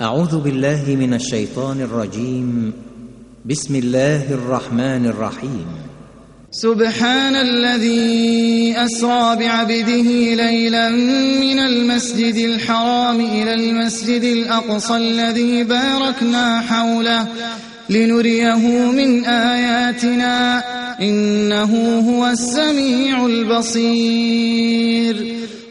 أعوذ بالله من الشيطان الرجيم. بسم الله الرحمن الرحيم. سبحان الذي أسرى بعبده ليلا من المسجد الحرام إلى المسجد الأقصى الذي باركنا حوله لنريه من آياتنا. إنه هو السميع البصير.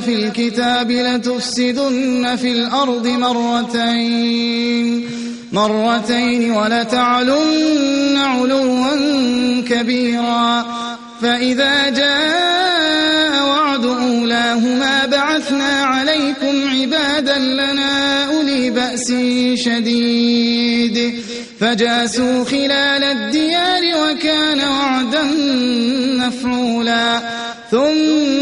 في الكتاب لتفسدن في الأرض مرتين مرتين ولتعلن علوا كبيرا. فإذا جاء وعد أولاهما بعثنا عليكم عبادا لنا أولي بأس شديد. فجاسوا خلال الديار وكان وعدا مفعولا. ثم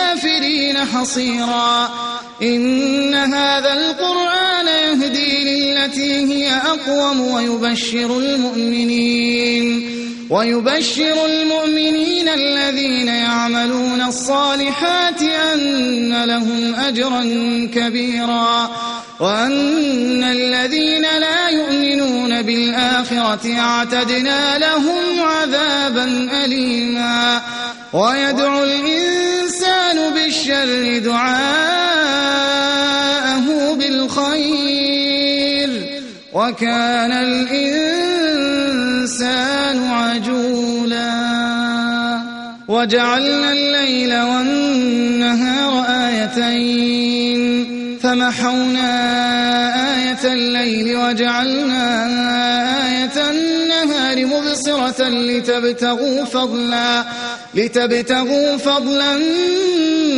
حصيرا. إن هذا القرآن يهدي للتي هي أقوم ويبشر المؤمنين. ويبشر المؤمنين الذين يعملون الصالحات أن لهم أجرا كبيرا. وأن الذين لا يؤمنون بالآخرة أعتدنا لهم عذابا أليما. ويدعو الإنسان بالشر دعاءه بالخير وكان الإنسان عجولا وجعلنا الليل والنهار آيتين فمحونا آية الليل وجعلنا آية النهار مبصرة لتبتغوا فضلا لتبتغوا فضلا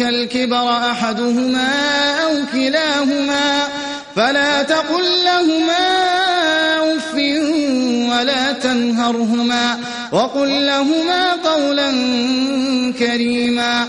عندك الكبر أحدهما أو كلاهما فلا تقل لهما أف ولا تنهرهما وقل لهما قولا كريما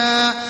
سبيلا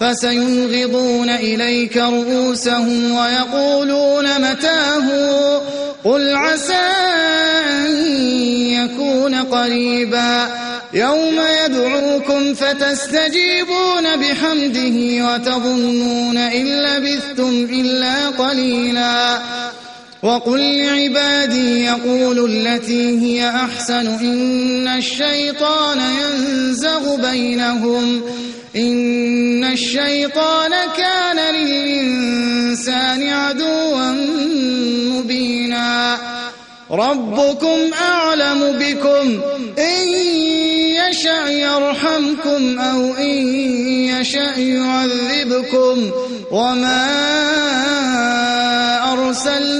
فسينغضون إليك رؤوسهم ويقولون متاه؟ قل عسى أن يكون قريبا. يوم يدعوكم فتستجيبون بحمده وتظنون إن لبثتم إلا قليلا. وقل لعبادي يقولوا التي هي أحسن إن الشيطان ينزغ بينهم إن الشيطان كان للإنسان عدوا مبينا ربكم أعلم بكم إن يشأ يرحمكم أو إن يشأ يعذبكم وما أرسلناك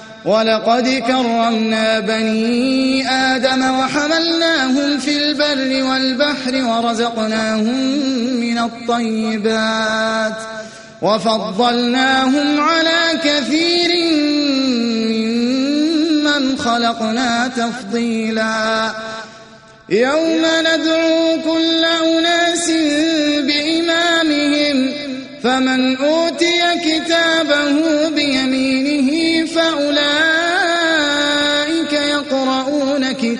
ولقد كرمنا بني آدم وحملناهم في البر والبحر ورزقناهم من الطيبات وفضلناهم على كثير ممن خلقنا تفضيلا. يوم ندعو كل أناس بإمامهم فمن أوتي كتابه بيمينه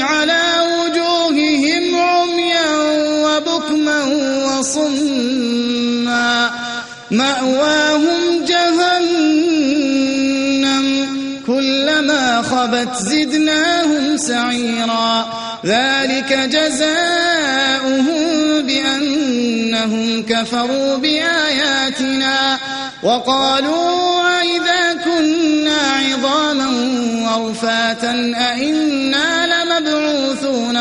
على وجوههم عميا وبكما وصما. مأواهم جهنم كلما خبت زدناهم سعيرا. ذلك جزاؤهم بأنهم كفروا بآياتنا وقالوا أئذا كنا عظاما ورفاتا أئنا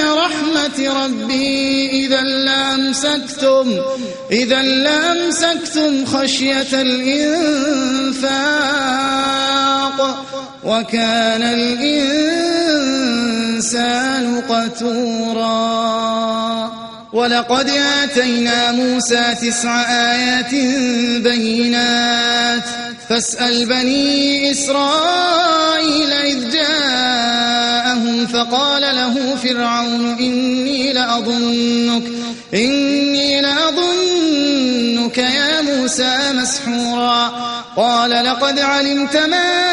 رحمة ربي إذا لأمسكتم إذا لأمسكتم خشية الإنفاق وكان الإنسان قتوراً. ولقد آتينا موسى تسع آيات بينات فاسأل بني إسرائيل إذ جاءهم فقال له فرعون إني لأظنك إني لأظنك يا موسى مسحورا. قال لقد علمت ما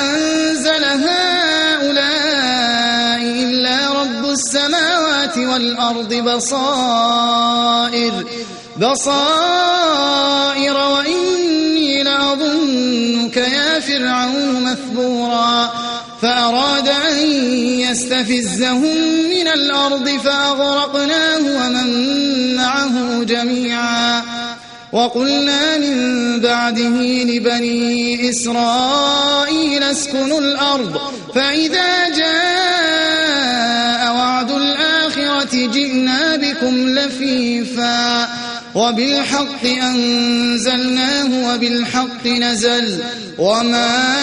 أنزل هؤلاء إلا رب السماوات والأرض بصائر بصائر وإني لأظنك يا فرعون مثبورا. فأراد أن يستفزهم من الأرض فأغرقناه ومن معه جميعا. وقلنا من بعده لبني إسرائيل اسكنوا الأرض فإذا جاء وعد الآخرة جئنا بكم لفيفا. وبالحق أنزلناه وبالحق نزل وما